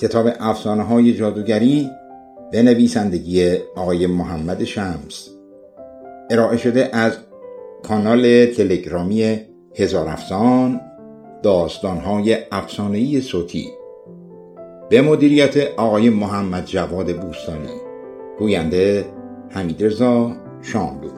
کتاب افسانه های جادوگری به نویسندگی آقای محمد شمس. ارائه شده از کانال تلگرامی هزار افسان داستان های افسانه‌ای صوتی. به مدیریت آقای محمد جواد بوستانی. گوینده حمید رضا شاملو.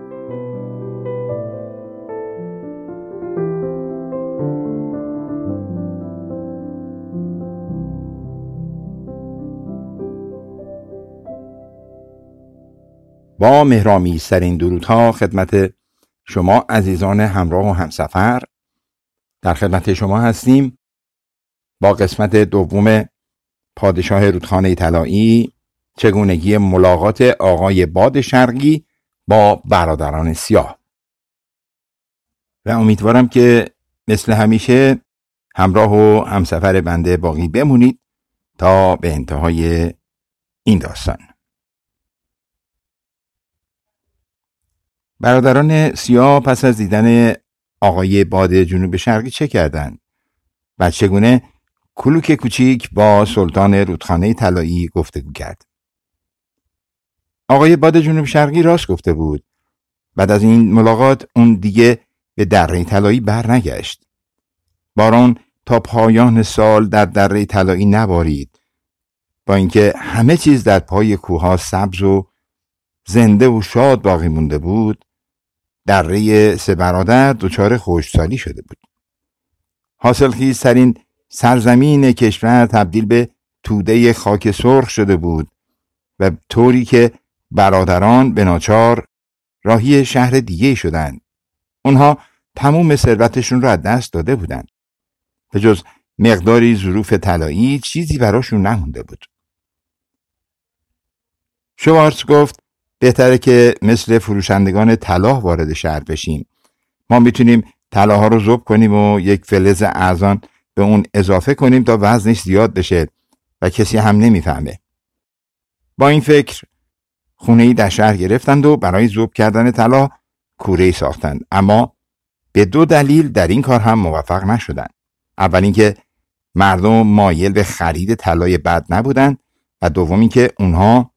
با مهرامی سرین درودها خدمت شما عزیزان همراه و همسفر. در خدمت شما هستیم با قسمت دوم پادشاه رودخانه طلایی چگونگی ملاقات آقای باد شرقی با برادران سیاه. و امیدوارم که مثل همیشه همراه و همسفر بنده باقی بمونید تا به انتهای این داستان. برادران سیاه پس از دیدن آقای باد جنوب شرقی چه کردند؟ و چگونه کلوک کوچیک با سلطان رودخانه طلایی گفتگو کرد؟ آقای باد جنوب شرقی راست گفته بود. بعد از این ملاقات اون دیگه به دره طلایی بر نگشت. باران تا پایان سال در دره طلایی نبارید. با اینکه همه چیز در پای کوها سبز و زنده و شاد باقی مونده بود دره سه برادر دچار خوشسالی شده بود. حاصل خیزترین سرزمین کشور تبدیل به توده خاک سرخ شده بود و طوری که برادران به ناچار راهی شهر دیگه شدند. اونها تموم ثروتشون را از دست داده بودند. به جز مقداری ظروف طلایی چیزی براشون نمونده بود. شوارتز گفت بهتره که مثل فروشندگان طلا وارد شهر بشیم. ما می‌تونیم طلاها رو ذوب کنیم و یک فلز ارزان به اون اضافه کنیم تا وزنش زیاد بشه و کسی هم نمی‌فهمه. با این فکر خونه ای در شهر گرفتند و برای ذوب کردن طلا کوره ساختند. اما به دو دلیل در این کار هم موفق نشدند. اول اینکه مردم مایل به خرید طلای بد نبودند و دوم اینکه اونها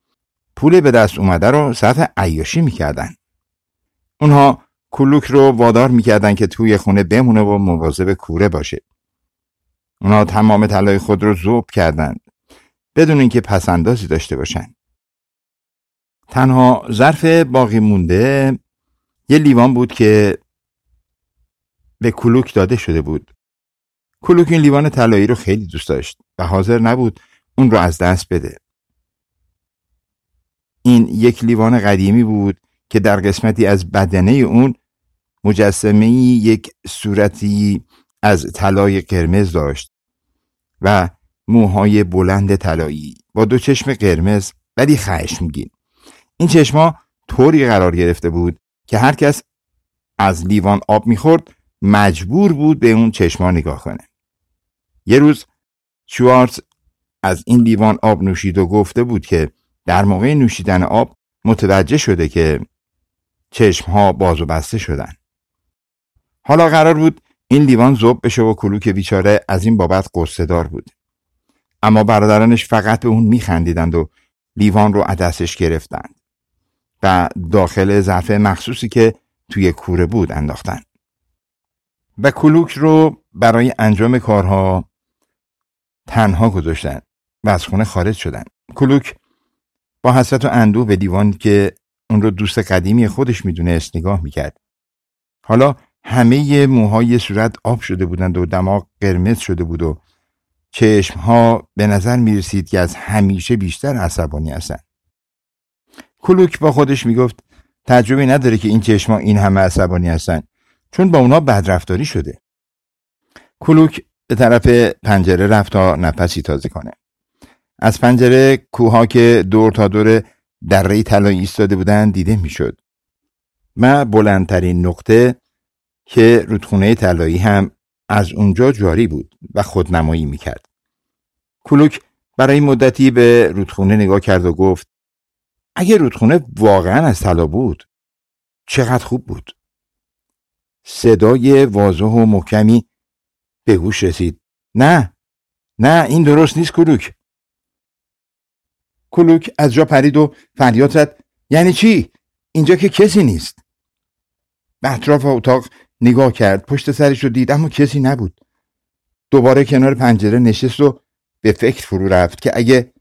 پول به دست اومده رو صرف عیاشی می‌کردن. اونها کلوک رو وادار می‌کردن که توی خونه بمونه و مواظب کوره باشه. اونها تمام طلای خود رو ذوب کردند. بدون اینکه پسندازی داشته باشن. تنها ظرف باقی مونده یه لیوان بود که به کلوک داده شده بود. کلوک این لیوان طلایی رو خیلی دوست داشت و حاضر نبود اون رو از دست بده. این یک لیوان قدیمی بود که در قسمتی از بدنه اون مجسمه یک صورتی از طلای قرمز داشت و موهای بلند طلایی با دو چشم قرمز ولی خشمگین این چشما طوری قرار گرفته بود که هر کس از لیوان آب می‌خورد مجبور بود به اون چشما نگاه کنه. یه روز شوارتز از این لیوان آب نوشید و گفته بود که در موقع نوشیدن آب متوجه شده که چشمها باز و بسته شدن. حالا قرار بود این لیوان زوب بشه و کلوک بیچاره از این بابت قصه دار بود. اما برادرانش فقط به اون میخندیدند و لیوان رو از دستش گرفتند و داخل ظرف مخصوصی که توی کوره بود انداختن. و کلوک رو برای انجام کارها تنها گذاشتن و از خونه خارج شدن. کلوک با حسرت و اندوه به دیوان که اون رو دوست قدیمی خودش می‌دونست نگاه می‌کرد. حالا همه موهای صورت آب شده بودند و دماغ قرمز شده بود و چشمها به نظر می‌رسید که از همیشه بیشتر عصبانی هستند. کلوک با خودش می‌گفت تجربه نداره که این چشما این همه عصبانی هستن چون با اونا بدرفتاری شده. کلوک به طرف پنجره رفت تا نفسی تازه کنه. از پنجره کوها که دور تا دور دره طلایی ایستاده بودند دیده می‌شد. و بلندترین نقطه که رودخونه طلایی هم از اونجا جاری بود و خودنمایی می‌کرد. کلوک برای مدتی به رودخونه نگاه کرد و گفت اگه رودخونه واقعا از طلا بود چقدر خوب بود. صدای واضح و محکمی به گوش رسید. نه نه این درست نیست کلوک. کلوک از جا پرید و فریاد زد. یعنی چی؟ اینجا که کسی نیست. به اطراف اتاق نگاه کرد. پشت سرش رو دید اما کسی نبود. دوباره کنار پنجره نشست و به فکر فرو رفت که اگه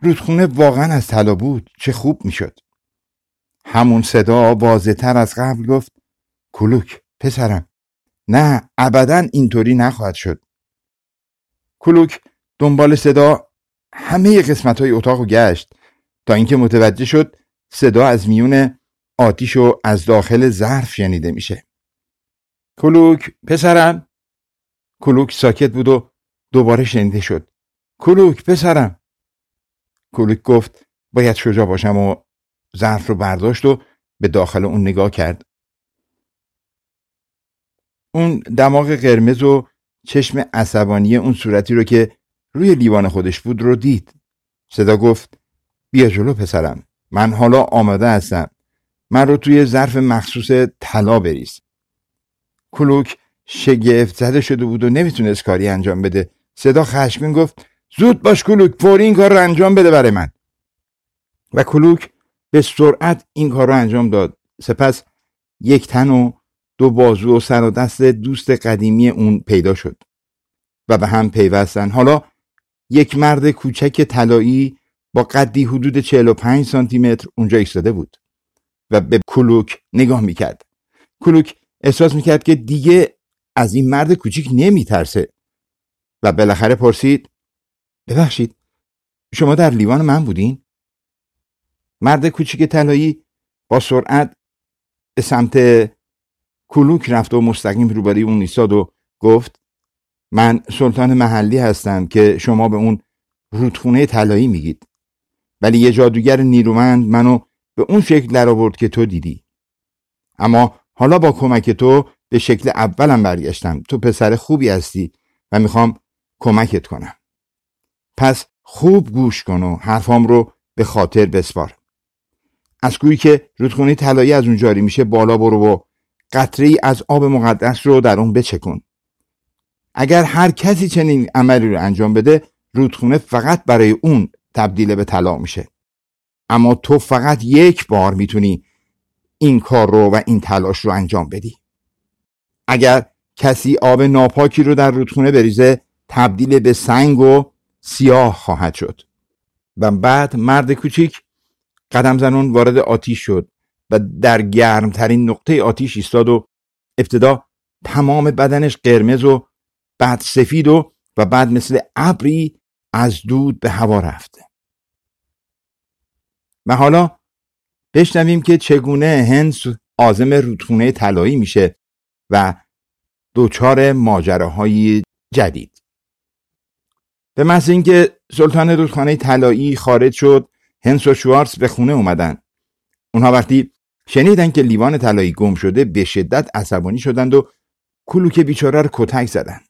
رودخونه واقعا از طلا بود چه خوب می‌شد. همون صدا تر از قبل گفت کلوک پسرم. نه ابدا اینطوری نخواهد شد. کلوک دنبال صدا همه قسمت های اتاق رو گشت تا اینکه متوجه شد صدا از میون آتیش و از داخل ظرف شنیده میشه. کلوک پسرم. کلوک ساکت بود و دوباره شنیده شد. کلوک پسرم. کلوک گفت باید شجاع باشم و ظرف رو برداشت و به داخل اون نگاه کرد. اون دماغ قرمز و چشم عصبانی اون صورتی رو که روی لیوان خودش بود رو دید. صدا گفت بیا جلو پسرم من حالا آماده هستم. من رو توی ظرف مخصوص طلا بریز. کلوک شگفت زده شده بود و نمی‌تونست کاری انجام بده. صدا خشمین گفت زود باش کلوک فوری این کار رو انجام بده برای من. و کلوک به سرعت این کار رو انجام داد. سپس یک تن و دو بازو و سر و دست دوست قدیمی اون پیدا شد و به هم پیوستن. حالا یک مرد کوچک طلایی با قدی حدود 45 سانتی متر اونجا ایستاده بود و به کلوک نگاه می‌کرد کلوک احساس می‌کرد که دیگه از این مرد کوچیک نمیترسه و بالاخره پرسید ببخشید شما در لیوان من بودین؟ مرد کوچیک طلایی با سرعت به سمت کلوک رفت و مستقیم روبروی اون ایستاد و گفت من سلطان محلی هستم که شما به اون رودخونه طلایی میگید. ولی یه جادوگر نیرومند منو به اون شکل در آورد که تو دیدی. اما حالا با کمک تو به شکل اولم برگشتم. تو پسر خوبی هستی و می‌خوام کمکت کنم. پس خوب گوش کن و حرفام رو به خاطر بسپار. از گویی که رودخونه طلایی از اون جاری میشه بالا برو و قطره ای از آب مقدس رو در اون بچکن. اگر هر کسی چنین عملی رو انجام بده رودخونه فقط برای اون تبدیل به طلا میشه. اما تو فقط یک بار می‌تونی این کار رو و این تلاش رو انجام بدی. اگر کسی آب ناپاکی رو در رودخونه بریزه تبدیل به سنگ و سیاه خواهد شد. و بعد مرد کوچیک قدم زنون وارد آتیش شد و در گرمترین نقطه آتیش ایستاد و ابتدا تمام بدنش قرمز و بعد سفید و و بعد مثل ابری از دود به هوا رفت و حالا بشنویم که چگونه هنس آزم رودخونه طلایی میشه و دوچار ماجراهای جدید. به محض اینکه سلطان رودخانه طلایی خارج شد هنس و شوارتز به خونه اومدن. اونها وقتی شنیدن که لیوان طلایی گم شده به شدت عصبانی شدند و کلوک بیچاره رو کتک زدن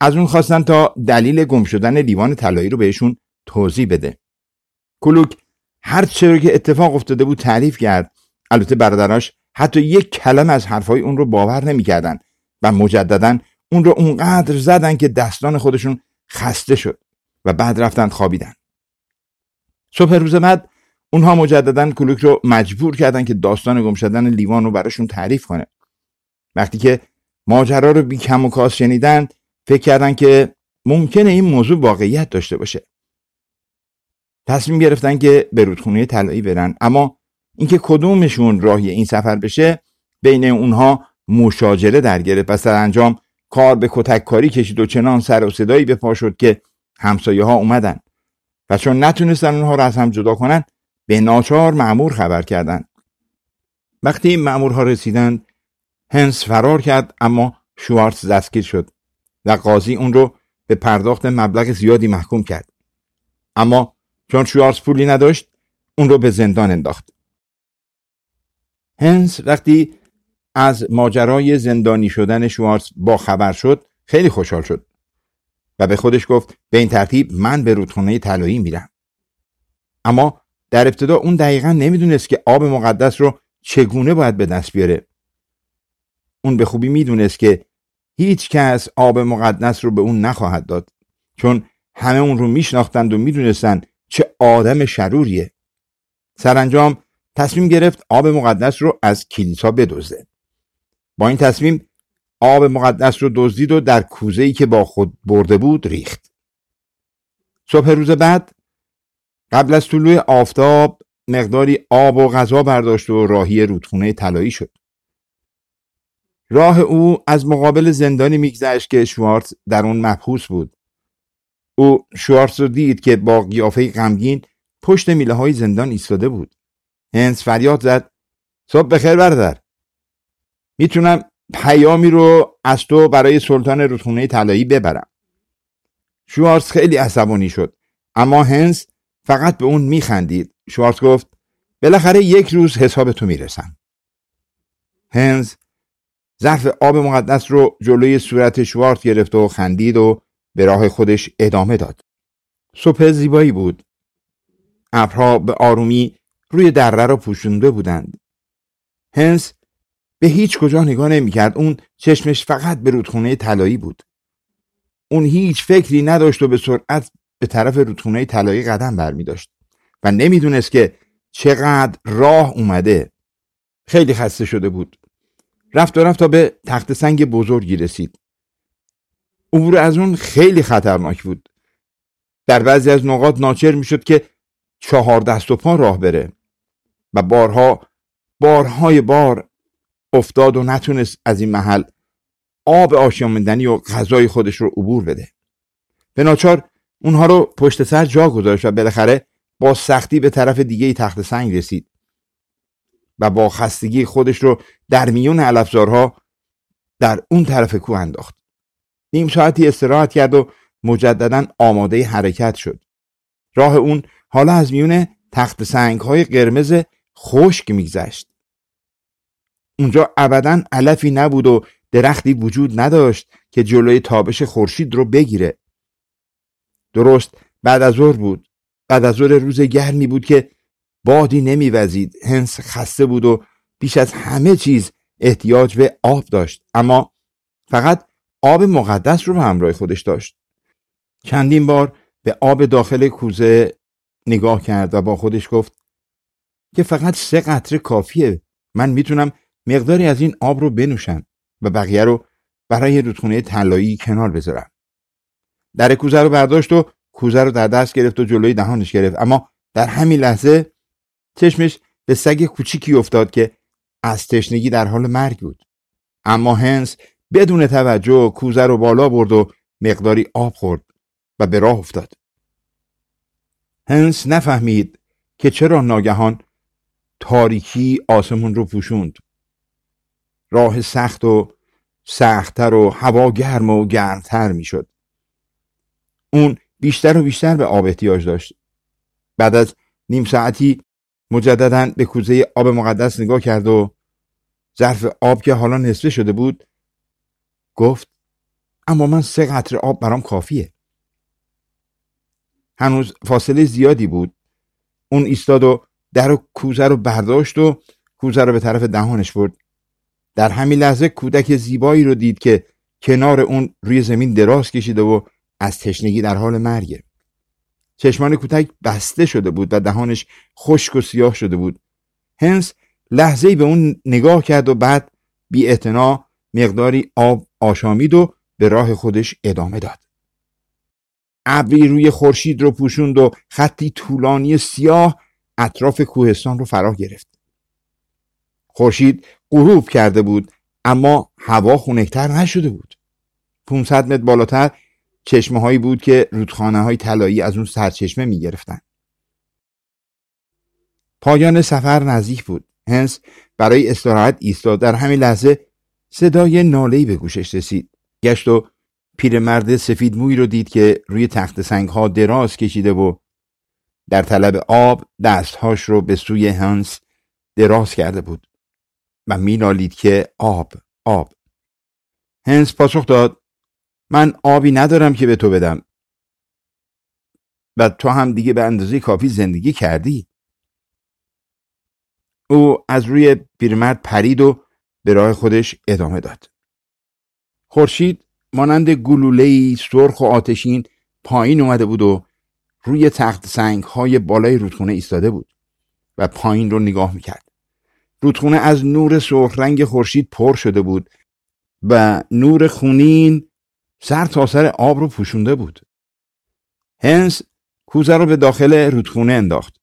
از اون خواستن تا دلیل گم شدن لیوان طلایی رو بهشون توضیح بده. کلوک هر چه که اتفاق افتاده بود تعریف کرد. البته برادراش حتی یک کلم از حرفای اون رو باور نمی‌کردن و مجددا اون رو اونقدر زدن که دستان خودشون خسته شد و بعد رفتن خوابیدن. صبح روز بعد اونها مجددا کلوک رو مجبور کردن که داستان گم شدن لیوان رو براشون تعریف کنه. وقتی که ماجرا رو بی کم و کاس شنیدن فکر کردن که ممکنه این موضوع واقعیت داشته باشه. تصمیم گرفتن که به رودخونه طلایی برن. اما اینکه کدومشون راهی این سفر بشه بین اونها مشاجره در گرفت و انجام کار به کتک کاری کشید و چنان سر و صدایی به پا شد که همسایه ها اومدن و چون نتونستن اونها رو از هم جدا کنن به ناچار معمور خبر کردند. وقتی این مأمورها رسیدن هنس فرار کرد اما شوارتز دستگیر شد. و قاضی اون رو به پرداخت مبلغ زیادی محکوم کرد. اما چون شوارتز پولی نداشت اون رو به زندان انداخت. هنس وقتی از ماجرای زندانی شدن شوارتز با خبر شد خیلی خوشحال شد و به خودش گفت به این ترتیب من به رودخانه طلایی میرم. اما در ابتدا اون دقیقا نمی‌دونست که آب مقدس رو چگونه باید به دست بیاره. اون به خوبی می‌دونست که هیچ کس آب مقدس رو به اون نخواهد داد چون همه اون رو میشناختند و می‌دونستند چه آدم شروریه. سرانجام تصمیم گرفت آب مقدس رو از کلیسا بدزده. با این تصمیم آب مقدس رو دزدید و در کوزه ای که با خود برده بود ریخت. صبح روز بعد قبل از طلوع آفتاب مقداری آب و غذا برداشت و راهی رودخونه طلایی شد. راه او از مقابل زندانی میگذشت که شوارتز در اون محبوس بود. او شوارتز رو دید که با قیافه غمگین پشت میله های زندان ایستاده بود. هنس فریاد زد صبح بخیر بردر می‌تونم پیامی رو از تو برای سلطان رودخونه طلایی ببرم. شوارتز خیلی عصبانی شد اما هنس فقط به اون میخندید. شوارتز گفت بالاخره یک روز حساب تو می‌رسم. هنز ظرف آب مقدس رو جلوی صورت شوارت گرفت و خندید و به راه خودش ادامه داد. صبح زیبایی بود. ابرها به آرومی روی دره را پوشونده بودند. هنس به هیچ کجا نگاه نمی‌کرد. اون چشمش فقط به رودخونه طلایی بود. اون هیچ فکری نداشت و به سرعت به طرف رودخونه طلایی قدم برمی داشت و نمی‌دونست که چقدر راه اومده. خیلی خسته شده بود. رفت و رفت تا به تخت سنگ بزرگی رسید. عبور از اون خیلی خطرناک بود. در بعضی از نقاط ناچر می‌شد که چهار دست و پا راه بره و بارها بارهای بار افتاد و نتونست از این محل آب آشامندنی و غذای خودش رو عبور بده. به ناچار اونها رو پشت سر جا گذاشت و بالاخره با سختی به طرف دیگه تخت سنگ رسید. و با خستگی خودش رو در میون علفزارها در اون طرف کوه انداخت. نیم ساعتی استراحت کرد و مجددا آماده حرکت شد. راه اون حالا از میون تخت سنگ های قرمز خشک میگذشت. اونجا ابدا علفی نبود و درختی وجود نداشت که جلوی تابش خورشید رو بگیره. درست بعد از ظهر بود. بعد از ظهر روز گرمی بود که بادی نمیوزید. هنس خسته بود و بیش از همه چیز احتیاج به آب داشت. اما فقط آب مقدس رو به همراه خودش داشت. چندین بار به آب داخل کوزه نگاه کرد و با خودش گفت که فقط سه قطره کافیه. من می‌تونم مقداری از این آب رو بنوشم و بقیه رو برای رودخونه طلایی کنار بذارم. در کوزه رو برداشت و کوزه رو در دست گرفت و جلوی دهانش گرفت. اما در همین لحظه چشمش به سگ کوچیکی افتاد که از تشنگی در حال مرگ بود. اما هنس بدون توجه کوزه رو بالا برد و مقداری آب خورد و به راه افتاد. هنس نفهمید که چرا ناگهان تاریکی آسمون رو پوشوند. راه سخت و سختتر و هوا گرم و گرمتر می‌شد. اون بیشتر و بیشتر به آب احتیاج داشت. بعد از نیم ساعتی مجددا به کوزه آب مقدس نگاه کرد و ظرف آب که حالا نصفه شده بود گفت اما من سه قطره آب برام کافیه. هنوز فاصله زیادی بود. اون ایستاد و در و کوزه رو برداشت و کوزه رو به طرف دهانش برد. در همین لحظه کودک زیبایی رو دید که کنار اون روی زمین دراز کشیده و از تشنگی در حال مرگه. چشمان کودک بسته شده بود و دهانش خشک و سیاه شده بود. هنس لحظه به اون نگاه کرد و بعد بی مقداری آب آشامید و به راه خودش ادامه داد. ابری روی خورشید رو پوشوند و خطی طولانی سیاه اطراف کوهستان رو فرا گرفت. خورشید غروب کرده بود اما هوا خونکتر نشده بود. 500 متر بالاتر چشمه هایی بود که رودخانه های طلایی از اون سرچشمه می گرفتن. پایان سفر نزدیک بود. هنس برای استراحت ایستاد در همین لحظه صدای نالهی به گوشش رسید. گشت و پیرمرد سفید موی رو دید که روی تخت سنگ ها دراز کشیده و در طلب آب دستهاش رو به سوی هنس دراز کرده بود و مینالید که آب آب هنس پاسخ داد من آبی ندارم که به تو بدم. و تو هم دیگه به اندازه کافی زندگی کردی. او از روی پیرمرد پرید و به راه خودش ادامه داد. خورشید مانند گلوله‌ای سرخ و آتشین پایین اومده بود و روی تخت سنگ های بالای رودخونه ایستاده بود و پایین رو نگاه می‌کرد. رودخونه از نور سرخ رنگ خورشید پر شده بود و نور خونین سر تا سر آب رو پوشونده بود. هنس کوزه رو به داخل رودخونه انداخت.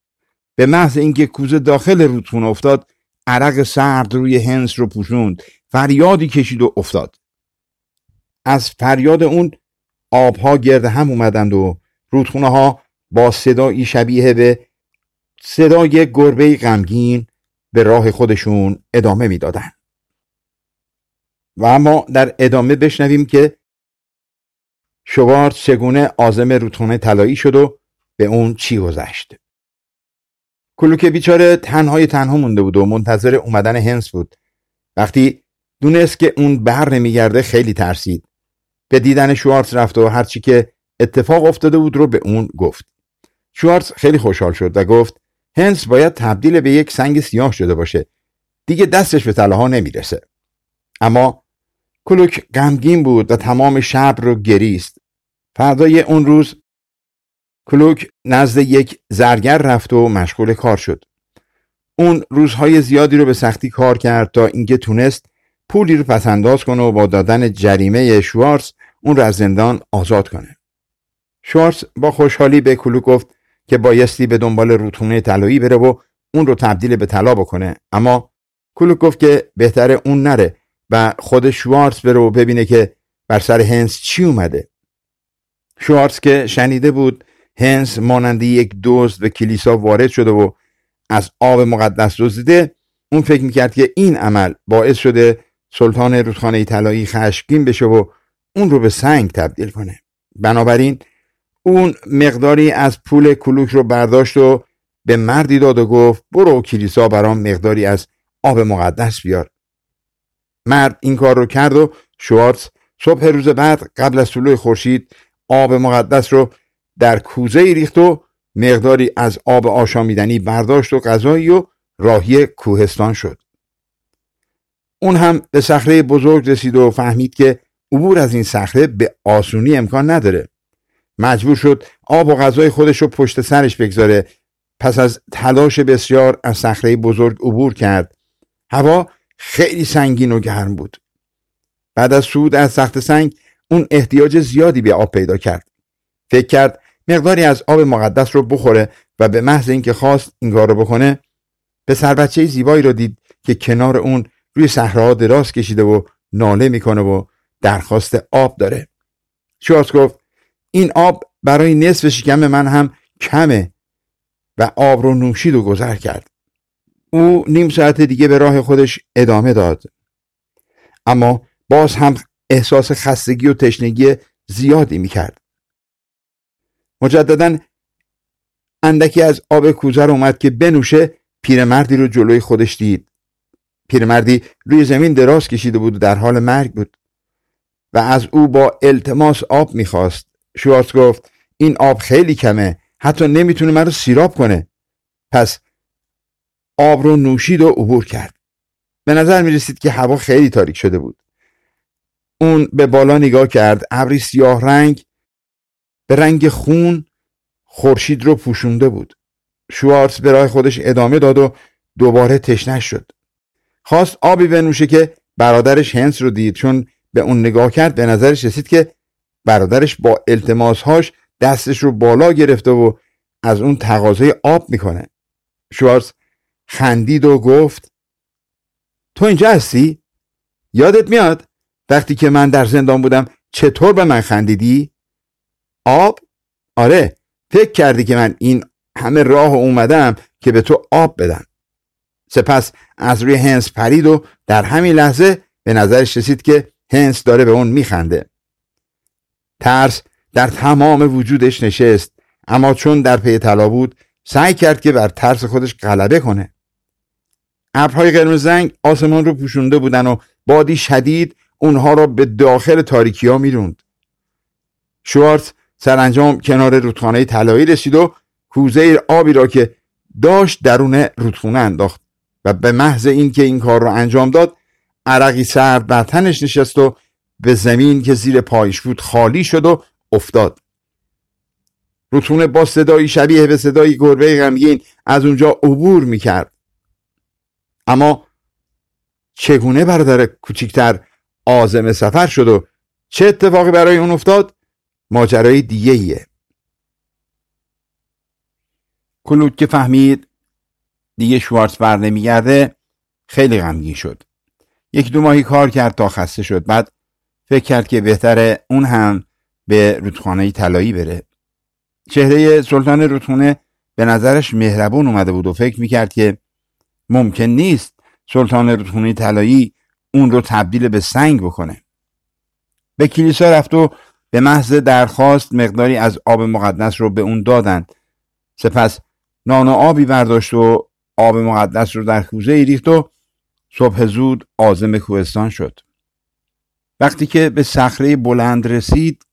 به محض اینکه کوزه داخل رودخونه افتاد عرق سرد روی هنس رو پوشوند. فریادی کشید و افتاد. از فریاد اون آبها گرد هم اومدند و رودخونه ها با صدایی شبیه به صدای گربه غمگین به راه خودشون ادامه می‌دادند. و اما در ادامه بشنویم که شوارت چگونه آزم رودخونه طلایی شد و به اون چی گذشت. کلوک بیچاره تنهای تنها مونده بود و منتظر اومدن هنس بود. وقتی دونست که اون بر نمیگرده خیلی ترسید. به دیدن شوارتز رفت و هرچی که اتفاق افتاده بود رو به اون گفت. شوارتز خیلی خوشحال شد و گفت هنس باید تبدیل به یک سنگ سیاه شده باشه. دیگه دستش به طلاها نمی‌رسه. اما کلوک غمگین بود و تمام شب رو گریست. فردای اون روز کلوک نزد یک زرگر رفت و مشغول کار شد. اون روزهای زیادی رو به سختی کار کرد تا اینکه تونست پولی رو پسنداز کنه و با دادن جریمه شوارس اون رو از زندان آزاد کنه. شوارس با خوشحالی به کلوک گفت که بایستی به دنبال رودخونه طلایی بره و اون رو تبدیل به طلا بکنه. اما کلوک گفت که بهتره اون نره. و خود شوارتز بره و ببینه که بر سر هنس چی اومده. شوارتز که شنیده بود هنس مانندی یک دزد به کلیسا وارد شده و از آب مقدس دزدیده اون فکر می‌کرد که این عمل باعث شده سلطان رودخانه طلایی خشمگین بشه و اون رو به سنگ تبدیل کنه. بنابراین اون مقداری از پول کلوک رو برداشت و به مردی داد و گفت برو کلیسا برام مقداری از آب مقدس بیار. مرد این کار رو کرد و شوارتز صبح روز بعد قبل از طلوع خورشید آب مقدس رو در کوزه ریخت و مقداری از آب آشامیدنی برداشت و غذایی و راهی کوهستان شد. اون هم به صخره بزرگ رسید و فهمید که عبور از این صخره به آسونی امکان نداره. مجبور شد آب و غذای خودش رو پشت سرش بگذاره. پس از تلاش بسیار از صخره بزرگ عبور کرد. هوا خیلی سنگین و گرم بود. بعد از صعود از سخت سنگ اون احتیاج زیادی به آب پیدا کرد. فکر کرد مقداری از آب مقدس رو بخوره و به محض اینکه خواست این کار رو بکنه به بچه زیبایی رو دید که کنار اون روی صحراها دراز کشیده و ناله می‌کنه و درخواست آب داره. شواز گفت این آب برای نصف شکم من هم کمه. و آب رو نوشید و گذر کرد. او نیم ساعت دیگه به راه خودش ادامه داد. اما باز هم احساس خستگی و تشنگی زیادی می‌کرد. مجددا اندکی از آب کوزر اومد که بنوشه پیرمردی رو جلوی خودش دید. پیرمردی روی زمین دراز کشیده بود و در حال مرگ بود و از او با التماس آب می‌خواست. شوارتز گفت این آب خیلی کمه حتی نمی‌تونه من رو سیراب کنه. پس آب رو نوشید و عبور کرد. به نظر می رسید که هوا خیلی تاریک شده بود. اون به بالا نگاه کرد. ابری سیاه رنگ به رنگ خون خورشید رو پوشونده بود. شوارتز به راه خودش ادامه داد و دوباره تشنش شد. خواست آبی بنوشه که برادرش هنس رو دید چون به اون نگاه کرد به نظرش رسید که برادرش با التماسهاش دستش رو بالا گرفته و از اون تقاضای آب می‌کنه. شوارتز خندید و گفت تو اینجا هستی؟ یادت میاد وقتی که من در زندان بودم چطور به من خندیدی؟ آب؟ آره فکر کردی که من این همه راه اومدم که به تو آب بدم سپس از روی هنس پرید و در همین لحظه به نظرش رسید که هنس داره به اون میخنده ترس در تمام وجودش نشست اما چون در پی طلا بود سعی کرد که بر ترس خودش غلبه کنه ابرهای قرمز رنگ آسمان رو پوشونده بودن و بادی شدید اونها را به داخل تاریکی ها می‌روند. شوارت سرانجام کنار رودخانه طلایی رسید و کوزه آبی را که داشت درون رودخونه انداخت و به محض اینکه این کار را انجام داد عرقی سرد بر تنش نشست و به زمین که زیر پایش بود خالی شد و افتاد. رودخونه با صدایی شبیه به صدای گربه غمگین از اونجا عبور می‌کرد. اما چگونه برادر کوچیکتر آزم سفر شد و چه اتفاقی برای اون افتاد؟ ماجرای دیگه ایه. کلوک که فهمید دیگه شوارتز بر نمیگرده خیلی غمگین شد. یک دو ماهی کار کرد تا خسته شد. بعد فکر کرد که بهتره اون هم به رودخانه طلایی بره. چهره سلطان رودخونه به نظرش مهربون اومده بود و فکر می‌کرد که ممکن نیست سلطان رودخونه طلایی اون رو تبدیل به سنگ بکنه. به کلیسا رفت و به محض درخواست مقداری از آب مقدس رو به اون دادند. سپس نان و آبی برداشت و آب مقدس رو در کوزه ای ریخت و صبح زود آزم کوهستان شد. وقتی که به صخره بلند رسید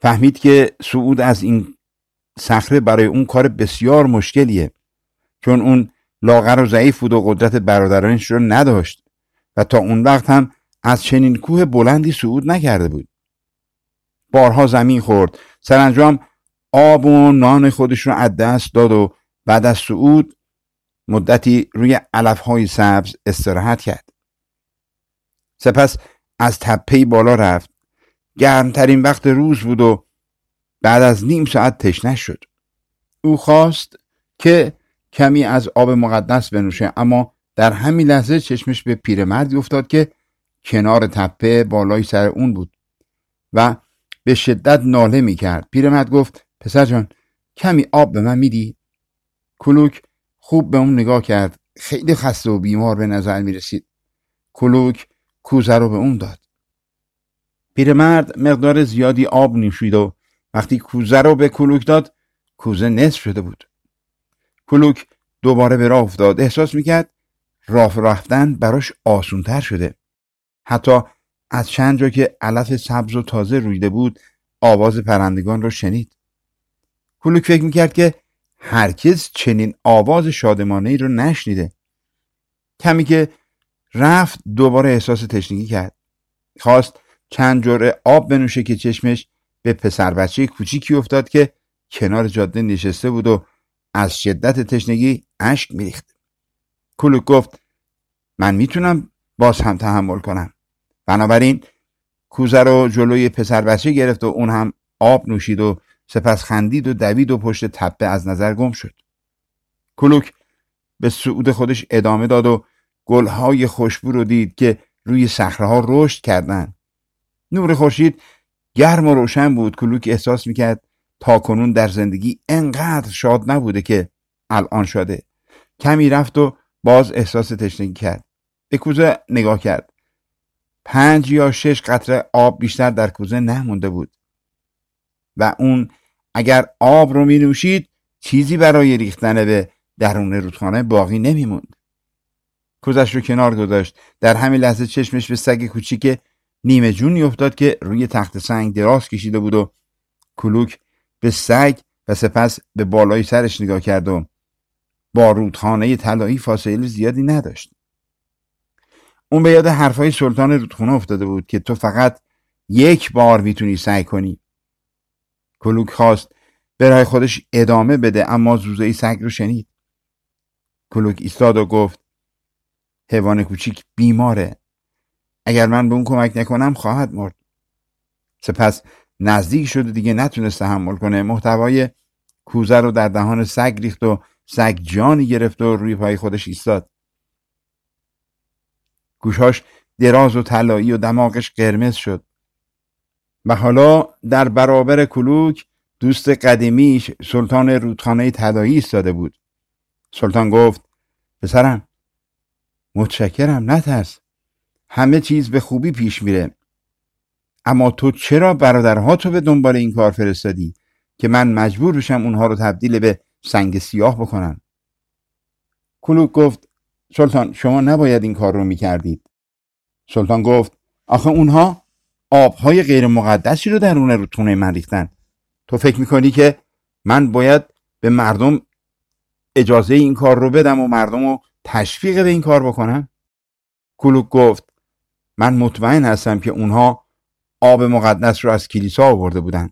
فهمید که صعود از این صخره برای اون کار بسیار مشکلیه چون اون لاغر و ضعیف بود و قدرت برادرانش رو نداشت. و تا اون وقت هم از چنین کوه بلندی صعود نکرده بود. بارها زمین خورد. سرانجام آب و نان خودش رو از دست داد و بعد از صعود مدتی روی علفهای سبز استراحت کرد. سپس از تپه بالا رفت. گرمترین وقت روز بود و بعد از نیم ساعت تشنه شد. او خواست که کمی از آب مقدس بنوشه. اما در همین لحظه چشمش به پیرمردی افتاد که کنار تپه بالای سر اون بود و به شدت ناله می کرد پیرمرد گفت پسر جان کمی آب به من میدی؟ کلوک خوب به اون نگاه کرد. خیلی خسته و بیمار به نظر می رسید کلوک کوزه رو به اون داد. پیرمرد مقدار زیادی آب نوشید و وقتی کوزه رو به کلوک داد کوزه نصف شده بود. کلوک دوباره به راه افتاد. احساس می‌کرد راه رفتن براش آسونتر شده. حتی از چند جا که علف سبز و تازه رویده بود آواز پرندگان رو شنید. کلوک فکر می‌کرد که هرگز چنین آواز شادمانه ای رو نشنیده. کمی که رفت دوباره احساس تشنگی کرد. خواست چند جرعه آب بنوشه که چشمش به پسر بچه کوچیکی افتاد که کنار جاده نشسته بود و از شدت تشنگی اشک میریخت. کلوک گفت من می‌تونم باز هم تحمل کنم. بنابراین کوزه رو جلوی پسر بچه گرفت و اون هم آب نوشید و سپس خندید و دوید و پشت تپه از نظر گم شد. کلوک به صعود خودش ادامه داد و گلهای خوشبو رو دید که روی صخره رشد کردند نور خورشید گرم و روشن بود. کلوک احساس می‌کرد تا کنون در زندگی انقدر شاد نبوده که الان شده. کمی رفت و باز احساس تشنگی کرد. به کوزه نگاه کرد. پنج یا شش قطره آب بیشتر در کوزه نمونده بود. و اون اگر آب رو می نوشید چیزی برای ریختن به درون رودخانه باقی نمیموند. کوزش رو کنار گذاشت. در همین لحظه چشمش به سگ کوچیک نیمه جونی افتاد که روی تخت سنگ دراز کشیده بود و کلوک به سگ و سپس به بالای سرش نگاه کرد و با رودخانه طلایی فاصله زیادی نداشت. اون به یاد حرفای سلطان رودخونه افتاده بود که تو فقط یک بار می‌تونی سعی کنی. کلوک خواست برای خودش ادامه بده اما زوزه سگ رو شنید. کلوک ایستاد و گفت حیوان کوچیک بیماره. اگر من به اون کمک نکنم خواهد مرد. سپس نزدیک شده دیگه نتونست تحمل کنه. محتوای کوزه رو در دهان سگ ریخت و سگ جانی گرفت و روی پای خودش ایستاد. گوشاش دراز و طلایی و دماغش قرمز شد. و حالا در برابر کلوک دوست قدیمیش سلطان رودخانه طلایی ایستاده بود. سلطان گفت پسرم متشکرم نترس. همه چیز به خوبی پیش میره. اما تو چرا برادرها تو به دنبال این کار فرستادی که من مجبور بشم اونها رو تبدیل به سنگ سیاه بکنم؟ کلوک گفت سلطان شما نباید این کار رو می‌کردید. سلطان گفت آخه اونها آبهای غیر مقدسی رو درون رودخونه من ریختن. تو فکر می‌کنی که من باید به مردم اجازه این کار رو بدم و مردم رو تشویق به این کار بکنم کلوک گفت من مطمئن هستم که اونها آب مقدس رو از کلیسا آورده بودن.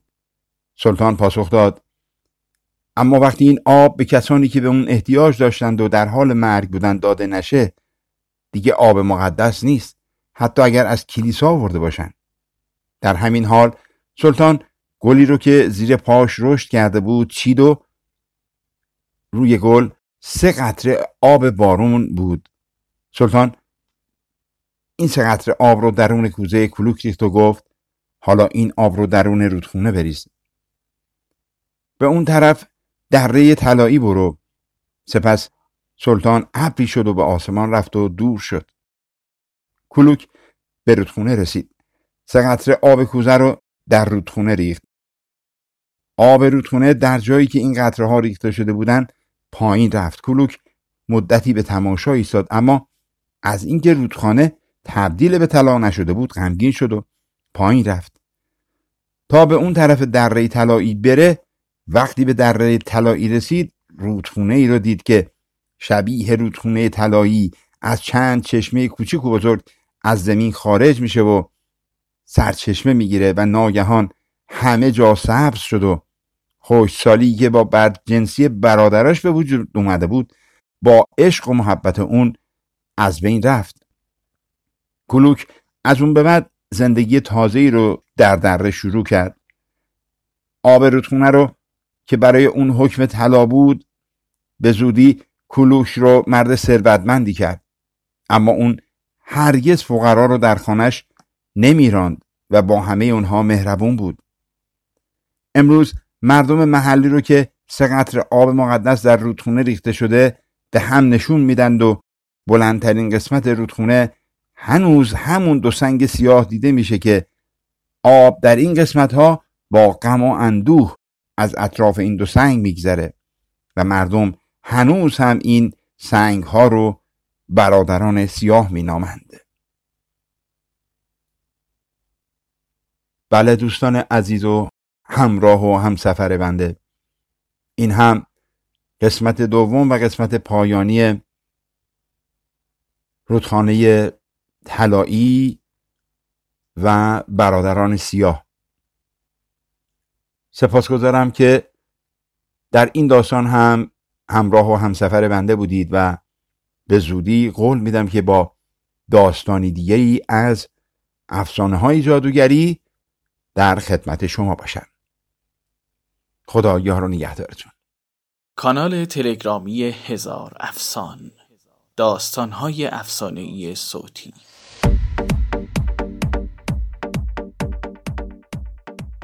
سلطان پاسخ داد اما وقتی این آب به کسانی که به اون احتیاج داشتند و در حال مرگ بودند داده نشه دیگه آب مقدس نیست حتی اگر از کلیسا آورده باشند در همین حال سلطان گلی رو که زیر پاش رشد کرده بود چید و روی گل سه قطره آب بارون بود. سلطان این سه قطره آب رو درون کوزه کلوک ریخت و گفت حالا این آب رو درون رودخونه بریز. به اون طرف دره طلایی برو. سپس سلطان ابری شد و به آسمان رفت و دور شد. کلوک به رودخونه رسید. سه قطره آب کوزه رو در رودخونه ریخت. آب رودخونه در جایی که این قطره ها ریخته شده بودند پایین رفت. کلوک مدتی به تماشا ایستاد اما از اینکه رودخانه تبدیل به طلا نشده بود غمگین شد و پایین رفت. تا به اون طرف دره طلایی بره وقتی به دره طلایی رسید رودخونه ای رو دید که شبیه رودخونه طلایی از چند چشمه کوچیک و بزرگ از زمین خارج میشه و سرچشمه می‌گیره و ناگهان همه جا سبز شد و خوشسالی که با برد جنسی برادراش به وجود اومده بود با عشق و محبت اون از بین رفت. کلوک از اون به بعد زندگی تازه ای رو در دره شروع کرد. آب رودخونه رو که برای اون حکم طلا بود به زودی کلوش رو مرد ثروتمندی کرد. اما اون هرگز فقرا رو در خانش نمیراند و با همه اونها مهربون بود. امروز مردم محلی رو که سه قطر آب مقدس در رودخونه ریخته شده به هم نشون میدند و بلندترین قسمت رودخونه هنوز همون دو سنگ سیاه دیده میشه که آب در این قسمت ها با غم و اندوه از اطراف این دو سنگ میگذره و مردم هنوز هم این سنگ ها رو برادران سیاه مینامند. بله دوستان عزیز و همراه و همسفر بنده. این هم قسمت دوم و قسمت پایانی رودخانه طلایی و برادران سیاه. سپاسگزارم که در این داستان هم همراه و همسفر بنده بودید و به زودی قول میدم که با داستانی دیگه ای از افسانه های جادوگری در خدمت شما باشم. خدا یار و نگهدارتون. کانال تلگرامی هزار افسان داستان های افسانه صوتی.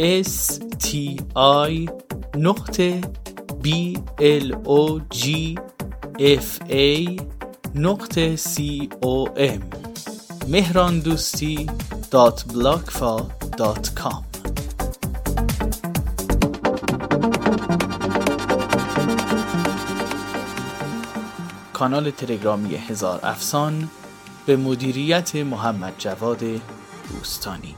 s t i نقطه b l o g f a نقطه c o m مهران دوستی dot dot com کانال تلگرامی هزار افسان به مدیریت محمد جواد دوستانی